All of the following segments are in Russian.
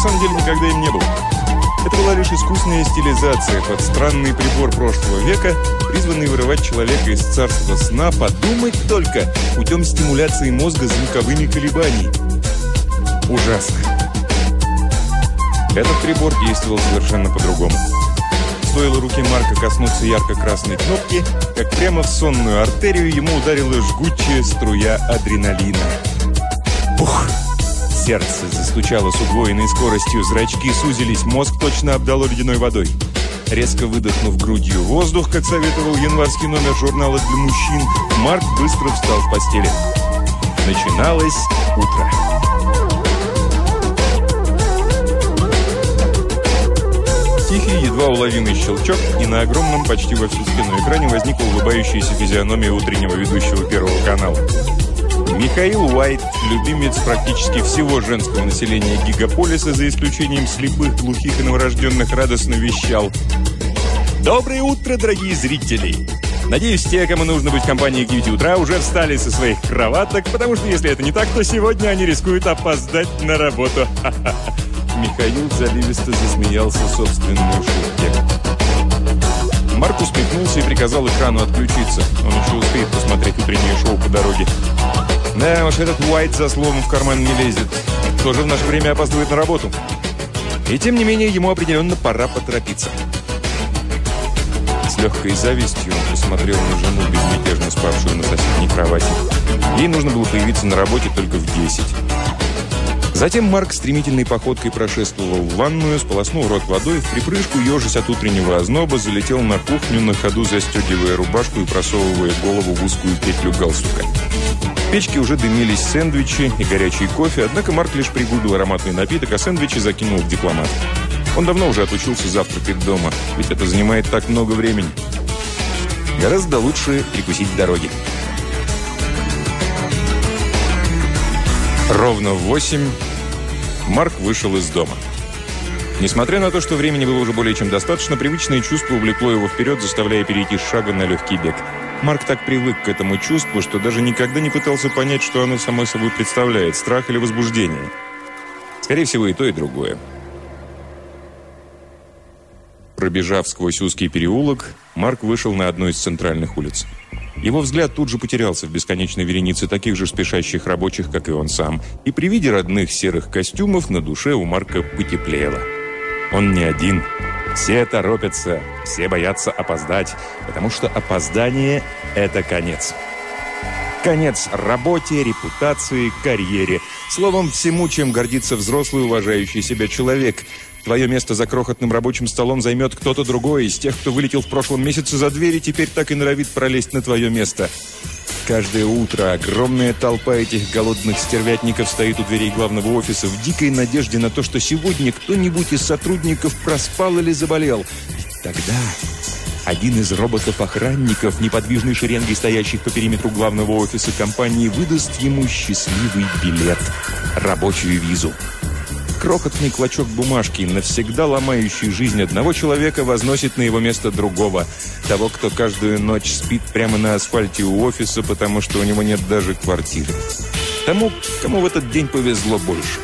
самом деле никогда им не был. Это была лишь искусная стилизация под странный прибор прошлого века, призванный вырывать человека из царства сна, подумать только, путем стимуляции мозга звуковыми колебаниями. Ужасно. Этот прибор действовал совершенно по-другому. Стоило руке Марка коснуться ярко-красной кнопки, как прямо в сонную артерию ему ударила жгучая струя адреналина. Ух! Сердце застучало с удвоенной скоростью, зрачки сузились, мозг точно обдало ледяной водой. Резко выдохнув грудью воздух, как советовал январский номер журнала для мужчин, Марк быстро встал в постели. Начиналось утро. Тихий, едва уловимый щелчок, и на огромном, почти во всю спину экране возникла улыбающаяся физиономия утреннего ведущего Первого канала. Михаил Уайт, любимец практически всего женского населения гигаполиса, за исключением слепых, глухих и новорожденных, радостно вещал. «Доброе утро, дорогие зрители! Надеюсь, те, кому нужно быть в компании к 9 утра, уже встали со своих кроваток, потому что если это не так, то сегодня они рискуют опоздать на работу. Михаил заливисто засмеялся собственной шутке. Марк усмехнулся и приказал экрану отключиться. Он еще успеет посмотреть утреннее шоу по дороге. Да уж, этот Уайт за словом в карман не лезет. Тоже в наше время опаздывает на работу. И тем не менее, ему определенно пора поторопиться. С легкой завистью он посмотрел на жену, безмятежно спавшую на соседней кровати. Ей нужно было появиться на работе только в 10. Затем Марк стремительной походкой прошествовал в ванную, сполоснул рот водой, в припрыжку, ежась от утреннего озноба, залетел на кухню, на ходу застегивая рубашку и просовывая голову в узкую петлю галстука. В печке уже дымились сэндвичи и горячий кофе, однако Марк лишь пригубил ароматный напиток, а сэндвичи закинул в дипломат. Он давно уже отучился завтракать дома, ведь это занимает так много времени. Гораздо лучше прикусить в дороге. Ровно в восемь Марк вышел из дома. Несмотря на то, что времени было уже более чем достаточно, привычное чувство увлекло его вперед, заставляя перейти с шага на легкий бег. Марк так привык к этому чувству, что даже никогда не пытался понять, что оно само собой представляет – страх или возбуждение. Скорее всего, и то, и другое. Пробежав сквозь узкий переулок, Марк вышел на одну из центральных улиц. Его взгляд тут же потерялся в бесконечной веренице таких же спешащих рабочих, как и он сам. И при виде родных серых костюмов на душе у Марка потеплело. Он не один. Все торопятся, все боятся опоздать, потому что опоздание – это конец. Конец работе, репутации, карьере. Словом, всему, чем гордится взрослый, уважающий себя человек – Твое место за крохотным рабочим столом займет кто-то другой из тех, кто вылетел в прошлом месяце за дверь и теперь так и норовит пролезть на твое место. Каждое утро огромная толпа этих голодных стервятников стоит у дверей главного офиса в дикой надежде на то, что сегодня кто-нибудь из сотрудников проспал или заболел. И тогда один из роботов-охранников, неподвижной шеренгой стоящих по периметру главного офиса компании, выдаст ему счастливый билет, рабочую визу. Крохотный клочок бумажки, навсегда ломающий жизнь одного человека, возносит на его место другого. Того, кто каждую ночь спит прямо на асфальте у офиса, потому что у него нет даже квартиры. Тому, кому в этот день повезло больше.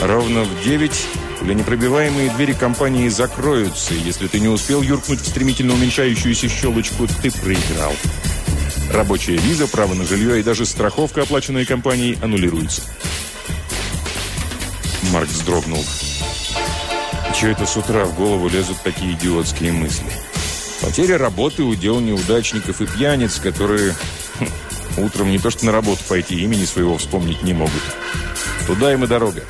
Ровно в 9 непробиваемые двери компании закроются, и если ты не успел юркнуть в стремительно уменьшающуюся щелочку, ты проиграл. Рабочая виза, право на жилье и даже страховка, оплаченная компанией, аннулируются. Марк вздрогнул. Чего это с утра в голову лезут такие идиотские мысли? Потеря работы, удел неудачников и пьяниц, которые хм, утром не то что на работу пойти, имени своего вспомнить не могут. Туда им и дорога.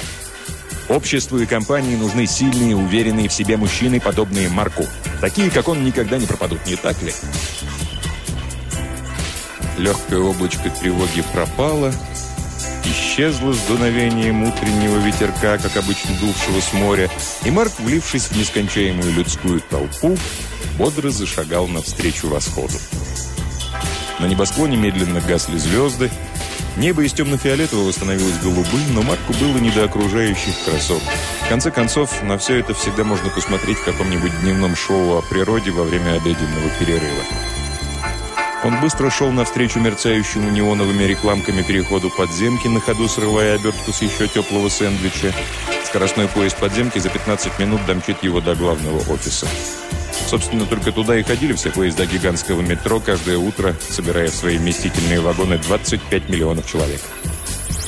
Обществу и компании нужны сильные, уверенные в себе мужчины, подобные Марку. Такие, как он, никогда не пропадут, не так ли? Легкое облачко тревоги пропало, исчезла с дуновением утреннего ветерка, как обычно дувшего с моря, и Марк, влившись в нескончаемую людскую толпу, бодро зашагал навстречу восходу. На небосклоне медленно гасли звезды, Небо из темно-фиолетового становилось голубым, но Марку было не до окружающих красот. В конце концов, на все это всегда можно посмотреть в каком-нибудь дневном шоу о природе во время обеденного перерыва. Он быстро шел навстречу мерцающему неоновыми рекламками переходу подземки, на ходу срывая обертку с еще теплого сэндвича. Скоростной поезд подземки за 15 минут домчит его до главного офиса. Собственно, только туда и ходили все поезда гигантского метро каждое утро, собирая в свои вместительные вагоны 25 миллионов человек.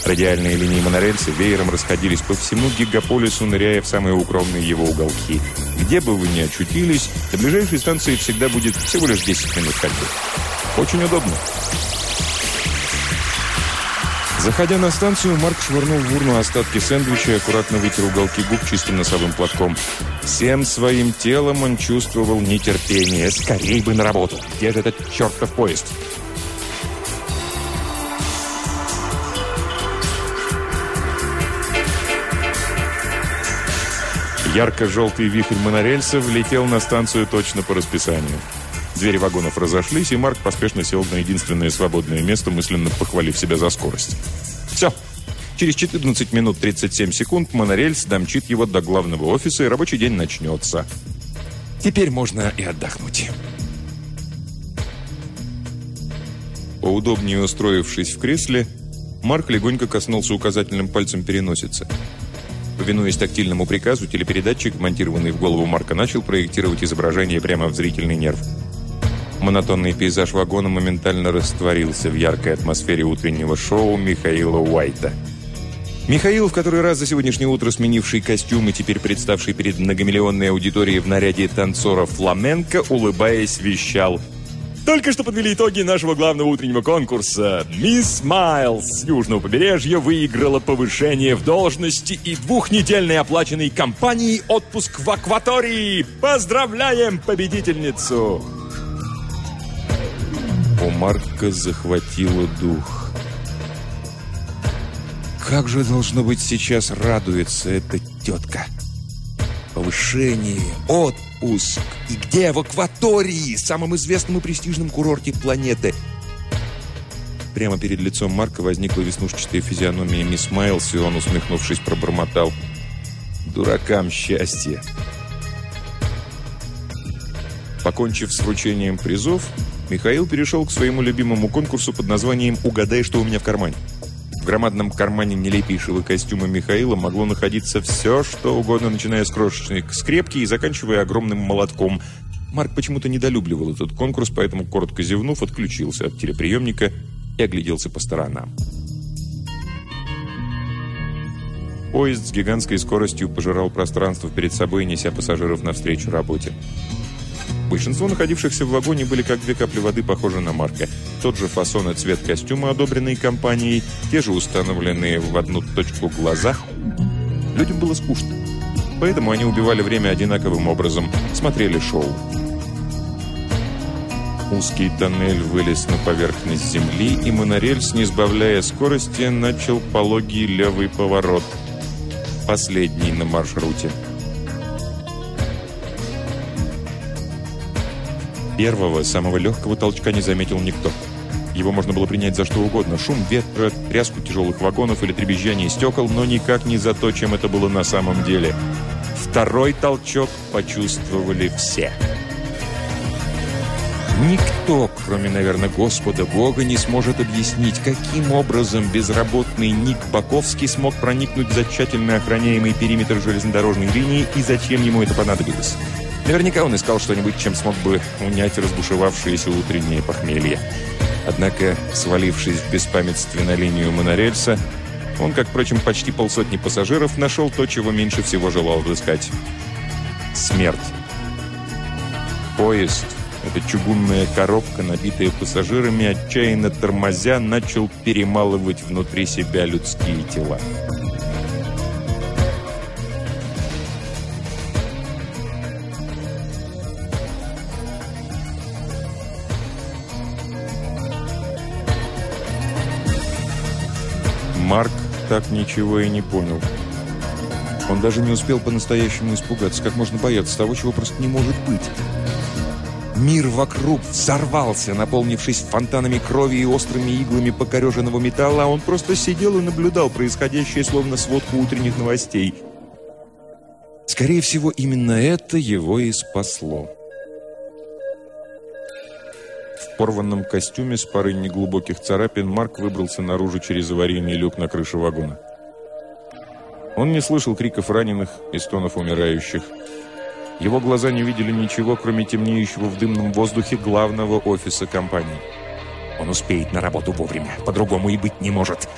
Радиальные линии монорельса веером расходились по всему гигаполису, ныряя в самые укромные его уголки. Где бы вы ни очутились, до ближайшей станции всегда будет всего лишь 10 минут ходьбы. Очень удобно. Заходя на станцию, Марк швырнул в урну остатки сэндвича и аккуратно вытер уголки губ чистым носовым платком. Всем своим телом он чувствовал нетерпение. Скорей бы на работу! Где же этот чертов поезд? Ярко-желтый вихрь монорельса влетел на станцию точно по расписанию. Двери вагонов разошлись, и Марк поспешно сел на единственное свободное место, мысленно похвалив себя за скорость. Все. Через 14 минут 37 секунд монорельс домчит его до главного офиса, и рабочий день начнется. Теперь можно и отдохнуть. Поудобнее устроившись в кресле, Марк легонько коснулся указательным пальцем переносицы. Повинуясь тактильному приказу, телепередатчик, монтированный в голову Марка, начал проектировать изображение прямо в зрительный нерв. Монотонный пейзаж вагона моментально растворился в яркой атмосфере утреннего шоу Михаила Уайта. Михаил, в который раз за сегодняшнее утро сменивший костюм и теперь представший перед многомиллионной аудиторией в наряде танцора фламенко, улыбаясь, вещал только что подвели итоги нашего главного утреннего конкурса. Мисс Майлз с Южного побережья выиграла повышение в должности и двухнедельной оплаченной компанией отпуск в акватории. Поздравляем победительницу! Марка захватило дух. Как же, должно быть, сейчас радуется эта тетка? Повышение, отпуск. И где? В акватории, самом известном и престижном курорте планеты. Прямо перед лицом Марка возникла веснушчатая физиономия мисс Майлз, и он, усмехнувшись, пробормотал. «Дуракам счастье!» Покончив с вручением призов, Михаил перешел к своему любимому конкурсу под названием «Угадай, что у меня в кармане». В громадном кармане нелепейшего костюма Михаила могло находиться все, что угодно, начиная с крошечной скрепки и заканчивая огромным молотком. Марк почему-то недолюбливал этот конкурс, поэтому, коротко зевнув, отключился от телеприемника и огляделся по сторонам. Поезд с гигантской скоростью пожирал пространство перед собой, неся пассажиров навстречу работе. Большинство находившихся в вагоне были как две капли воды похожи на Марка. Тот же фасон и цвет костюма, одобренный компанией, те же установленные в одну точку глаза. Людям было скучно. Поэтому они убивали время одинаковым образом, смотрели шоу. Узкий тоннель вылез на поверхность земли, и монорельс, не сбавляя скорости, начал пологий левый поворот. Последний на маршруте. Первого, самого легкого толчка не заметил никто. Его можно было принять за что угодно. Шум ветра, тряску тяжелых вагонов или требезжание стекол, но никак не за то, чем это было на самом деле. Второй толчок почувствовали все. Никто, кроме, наверное, Господа Бога, не сможет объяснить, каким образом безработный Ник Баковский смог проникнуть за тщательно охраняемый периметр железнодорожной линии и зачем ему это понадобилось. Наверняка он искал что-нибудь, чем смог бы унять разбушевавшееся утреннее похмелье. Однако, свалившись в беспамятстве на линию монорельса, он, как, впрочем, почти полсотни пассажиров, нашел то, чего меньше всего желал отыскать. Смерть. Поезд, эта чугунная коробка, набитая пассажирами, отчаянно тормозя, начал перемалывать внутри себя людские тела. Марк так ничего и не понял. Он даже не успел по-настоящему испугаться, как можно бояться того, чего просто не может быть. Мир вокруг взорвался, наполнившись фонтанами крови и острыми иглами покореженного металла, а он просто сидел и наблюдал происходящее, словно сводку утренних новостей. Скорее всего, именно это его и спасло. Порванном костюме с парой неглубоких царапин Марк выбрался наружу через аварийный люк на крыше вагона. Он не слышал криков раненых и стонов умирающих. Его глаза не видели ничего, кроме темнеющего в дымном воздухе главного офиса компании. Он успеет на работу вовремя, по-другому и быть не может.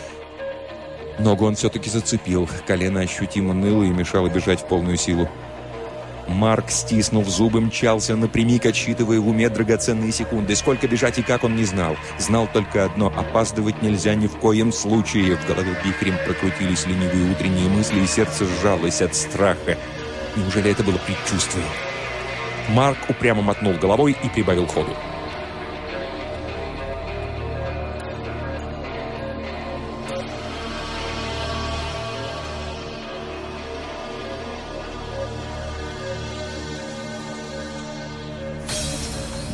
Ногу он все-таки зацепил, колено ощутимо ныло и мешало бежать в полную силу. Марк, стиснув зубы, мчался напрямик, отсчитывая в уме драгоценные секунды. Сколько бежать и как он не знал. Знал только одно – опаздывать нельзя ни в коем случае. В голове вихрем прокрутились ленивые утренние мысли, и сердце сжалось от страха. Неужели это было предчувствие? Марк упрямо мотнул головой и прибавил ходу.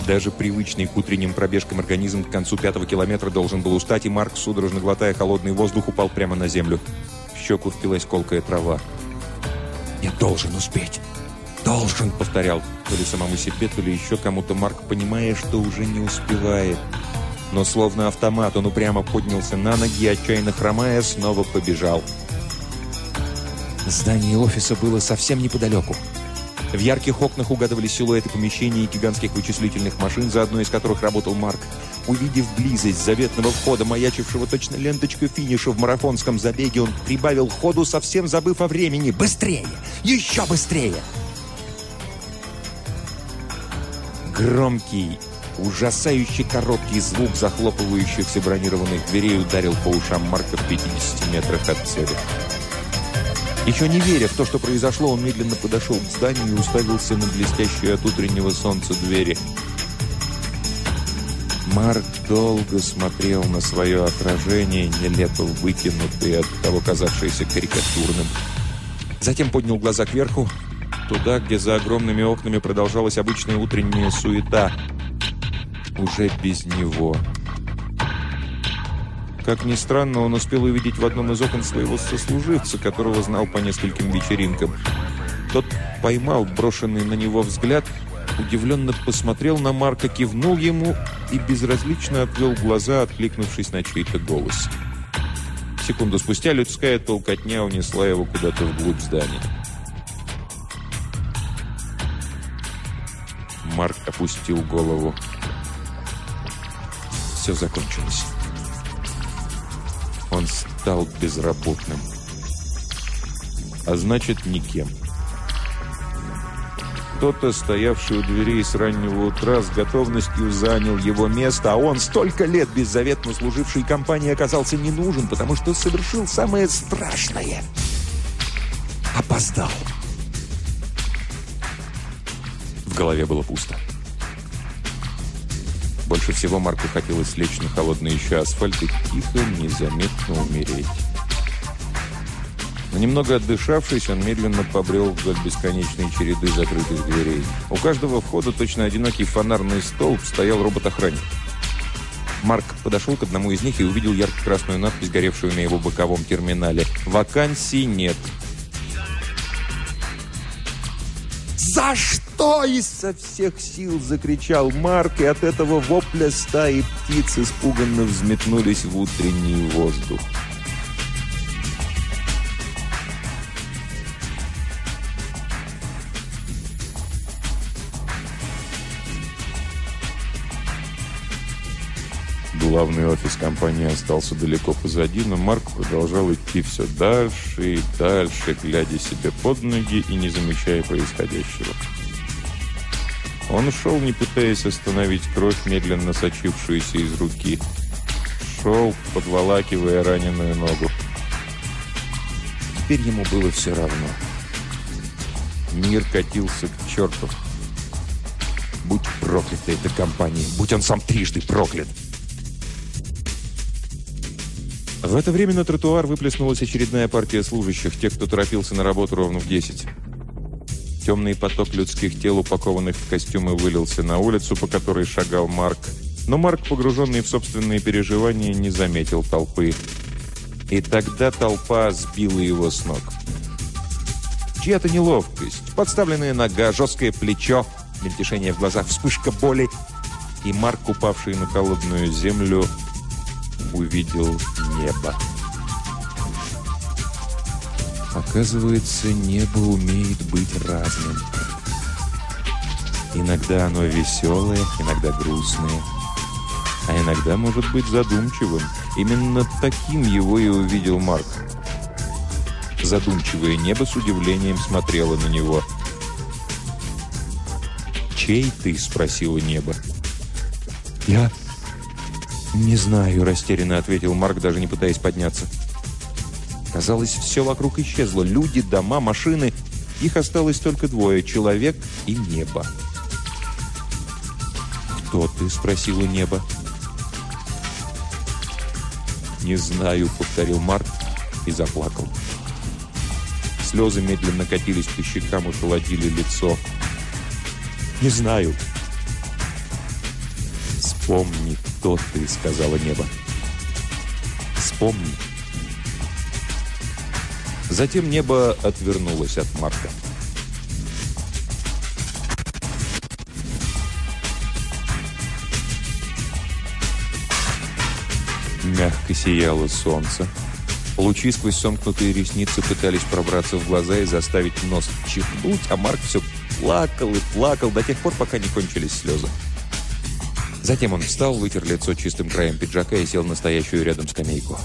Даже привычный к утренним пробежкам организм к концу пятого километра должен был устать, и Марк, судорожно глотая холодный воздух, упал прямо на землю. В щеку впилась колкая трава. «Я должен успеть! Должен!» — повторял. То ли самому себе, то ли еще кому-то Марк, понимая, что уже не успевает. Но словно автомат он упрямо поднялся на ноги и, отчаянно хромая, снова побежал. Здание офиса было совсем неподалеку. В ярких окнах угадывались силуэты помещений и гигантских вычислительных машин, за одной из которых работал Марк. Увидев близость заветного входа, маячившего точно ленточкой финиша в марафонском забеге, он прибавил ходу, совсем забыв о времени. «Быстрее! Еще быстрее!» Громкий, ужасающий короткий звук захлопывающихся бронированных дверей ударил по ушам Марка в 50 метрах от цели. Еще не веря в то, что произошло, он медленно подошел к зданию и уставился на блестящие от утреннего солнца двери. Марк долго смотрел на свое отражение, нелепо выкинутое, от того казавшееся карикатурным. Затем поднял глаза кверху, туда, где за огромными окнами продолжалась обычная утренняя суета. Уже без него. Как ни странно, он успел увидеть в одном из окон своего сослуживца, которого знал по нескольким вечеринкам. Тот поймал брошенный на него взгляд, удивленно посмотрел на Марка, кивнул ему и безразлично отвел глаза, откликнувшись на чей-то голос. Секунду спустя людская толкотня унесла его куда-то вглубь здания. Марк опустил голову. Все закончилось он стал безработным. А значит, никем. Кто-то, стоявший у дверей с раннего утра, с готовностью занял его место, а он, столько лет беззаветно служивший компании, оказался не нужен, потому что совершил самое страшное. Опоздал. В голове было пусто. Больше всего Марку хотелось лечь на холодный еще асфальт и тихо, незаметно умереть. Но немного отдышавшись, он медленно побрел вдоль бесконечной череды закрытых дверей. У каждого входа точно одинокий фонарный столб стоял робот-охранник. Марк подошел к одному из них и увидел ярко-красную надпись, горевшую на его боковом терминале. «Вакансий нет». «За что?» – изо всех сил закричал Марк, и от этого вопля стаи птиц испуганно взметнулись в утренний воздух. Главный офис компании остался далеко позади, но Марк продолжал идти все дальше и дальше, глядя себе под ноги и не замечая происходящего. Он шел, не пытаясь остановить кровь, медленно сочившуюся из руки. Шел, подволакивая раненую ногу. Теперь ему было все равно. Мир катился к черту. Будь проклята эта компания, будь он сам трижды проклят. В это время на тротуар выплеснулась очередная партия служащих, тех, кто торопился на работу ровно в 10. Темный поток людских тел, упакованных в костюмы, вылился на улицу, по которой шагал Марк. Но Марк, погруженный в собственные переживания, не заметил толпы. И тогда толпа сбила его с ног. Чья-то неловкость, подставленная нога, жесткое плечо, мельтешение в глазах, вспышка боли. И Марк, упавший на холодную землю, увидел небо. Оказывается, небо умеет быть разным. Иногда оно веселое, иногда грустное, а иногда может быть задумчивым. Именно таким его и увидел Марк. Задумчивое небо с удивлением смотрело на него. «Чей ты?» — спросило небо. «Я не знаю», — растерянно ответил Марк, даже не пытаясь подняться. Казалось, все вокруг исчезло. Люди, дома, машины. Их осталось только двое — человек и небо. «Кто ты?» — спросила небо. «Не знаю», — повторил Марк и заплакал. Слезы медленно катились по щекам и холодили лицо. «Не знаю». «Вспомни, кто ты», — сказала небо. «Вспомни». Затем небо отвернулось от Марка. Мягко сияло солнце. Лучи сквозь сомкнутые ресницы пытались пробраться в глаза и заставить нос чихнуть, а Марк все плакал и плакал до тех пор, пока не кончились слезы. Затем он встал, вытер лицо чистым краем пиджака и сел на стоящую рядом скамейку.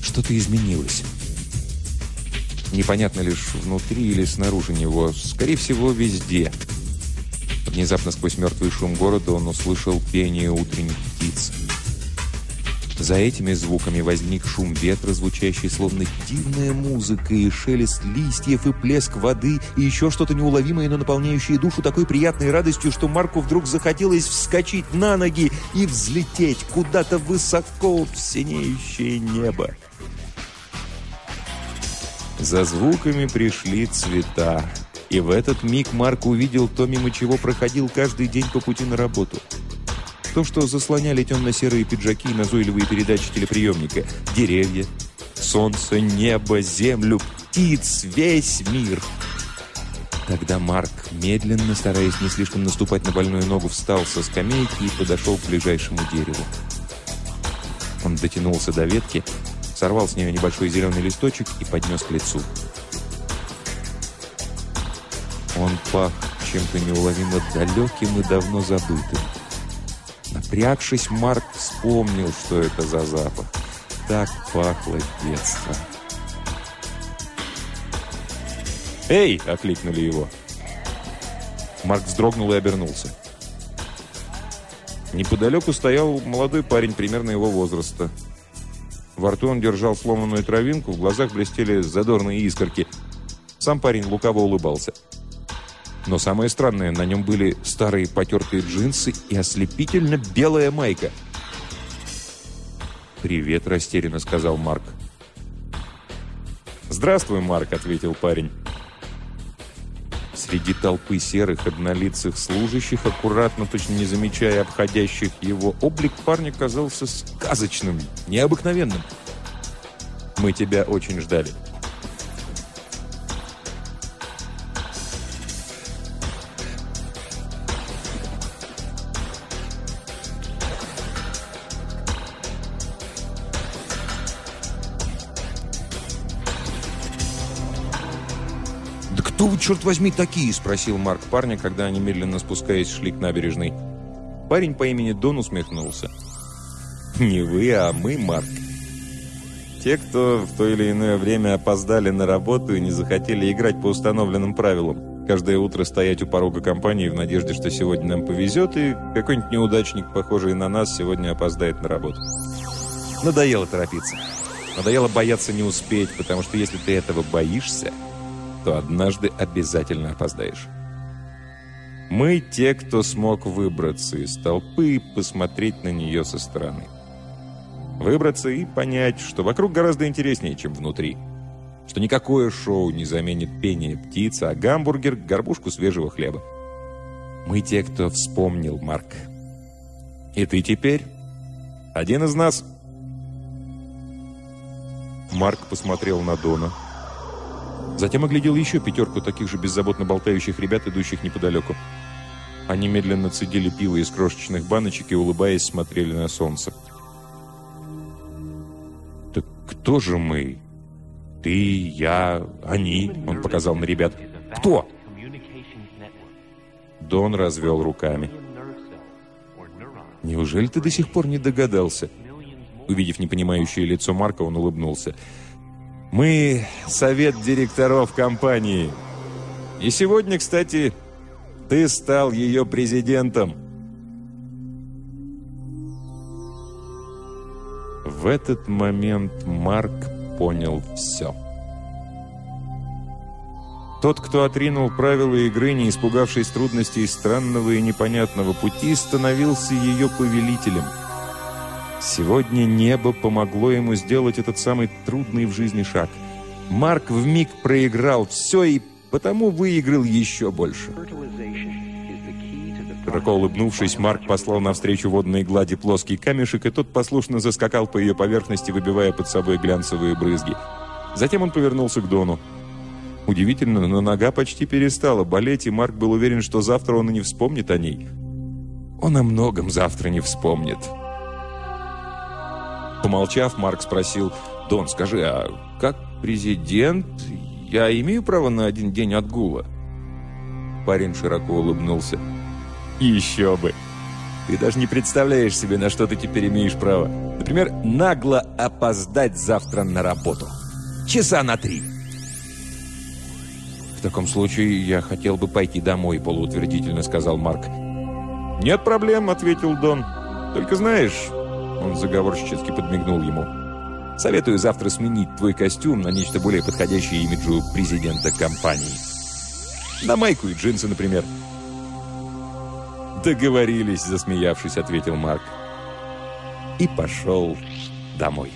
Что-то изменилось. Непонятно лишь внутри или снаружи него. Скорее всего, везде. Внезапно сквозь мертвый шум города он услышал пение утренних птиц. За этими звуками возник шум ветра, звучащий словно дивная музыка, и шелест листьев, и плеск воды, и еще что-то неуловимое, но наполняющее душу такой приятной радостью, что Марку вдруг захотелось вскочить на ноги и взлететь куда-то высоко в синеющее небо. За звуками пришли цвета. И в этот миг Марк увидел то, мимо чего проходил каждый день по пути на работу – то, что заслоняли темно-серые пиджаки и назойливые передачи телеприемника. Деревья, солнце, небо, землю, птиц, весь мир. Тогда Марк, медленно, стараясь не слишком наступать на больную ногу, встал со скамейки и подошел к ближайшему дереву. Он дотянулся до ветки, сорвал с нее небольшой зеленый листочек и поднес к лицу. Он пах чем-то неуловимо далеким и давно забытым. Напрягшись, Марк вспомнил, что это за запах. Так пахло детство. «Эй!» — окликнули его. Марк вздрогнул и обернулся. Неподалеку стоял молодой парень примерно его возраста. Во рту он держал сломанную травинку, в глазах блестели задорные искорки. Сам парень лукаво улыбался. Но самое странное, на нем были старые потертые джинсы и ослепительно белая майка. «Привет», — растерянно сказал Марк. «Здравствуй, Марк», — ответил парень. Среди толпы серых однолицых служащих, аккуратно, точно не замечая обходящих его, облик парня казался сказочным, необыкновенным. «Мы тебя очень ждали». Черт возьми, такие?» – спросил Марк парня, когда они, медленно спускаясь, шли к набережной. Парень по имени Дон усмехнулся. «Не вы, а мы, Марк. Те, кто в то или иное время опоздали на работу и не захотели играть по установленным правилам. Каждое утро стоять у порога компании в надежде, что сегодня нам повезет, и какой-нибудь неудачник, похожий на нас, сегодня опоздает на работу. Надоело торопиться. Надоело бояться не успеть, потому что если ты этого боишься, то однажды обязательно опоздаешь. Мы те, кто смог выбраться из толпы и посмотреть на нее со стороны. Выбраться и понять, что вокруг гораздо интереснее, чем внутри. что никакое шоу не заменит пение птицы, а гамбургер – горбушку свежего хлеба. Мы те, кто вспомнил, Марк. И ты теперь один из нас. Марк посмотрел на Дона. Затем оглядел еще пятерку таких же беззаботно болтающих ребят, идущих неподалеку. Они медленно цедили пиво из крошечных баночек и, улыбаясь, смотрели на солнце. «Так кто же мы? Ты, я, они?» Он показал на ребят. «Кто?» Дон развел руками. «Неужели ты до сих пор не догадался?» Увидев непонимающее лицо Марка, он улыбнулся. «Мы — совет директоров компании. И сегодня, кстати, ты стал ее президентом. В этот момент Марк понял все. Тот, кто отринул правила игры, не испугавшись трудностей странного и непонятного пути, становился ее повелителем. Сегодня небо помогло ему сделать этот самый трудный в жизни шаг. Марк вмиг проиграл все и потому выиграл еще больше. Широко улыбнувшись, Марк послал навстречу водной глади плоский камешек, и тот послушно заскакал по ее поверхности, выбивая под собой глянцевые брызги. Затем он повернулся к Дону. Удивительно, но нога почти перестала болеть, и Марк был уверен, что завтра он и не вспомнит о ней. Он о многом завтра не вспомнит. Помолчав, Марк спросил, «Дон, скажи, а как президент я имею право на один день отгула?» Парень широко улыбнулся. Еще бы. Ты даже не представляешь себе, на что ты теперь имеешь право. Например, нагло опоздать завтра на работу. Часа на три. В таком случае я хотел бы пойти домой, полуутвердительно сказал Марк. Нет проблем, ответил Дон. Только знаешь, он заговорщически подмигнул ему. Советую завтра сменить твой костюм на нечто более подходящее имиджу президента компании. На майку и джинсы, например. «Договорились», — засмеявшись, ответил Марк. И пошел домой.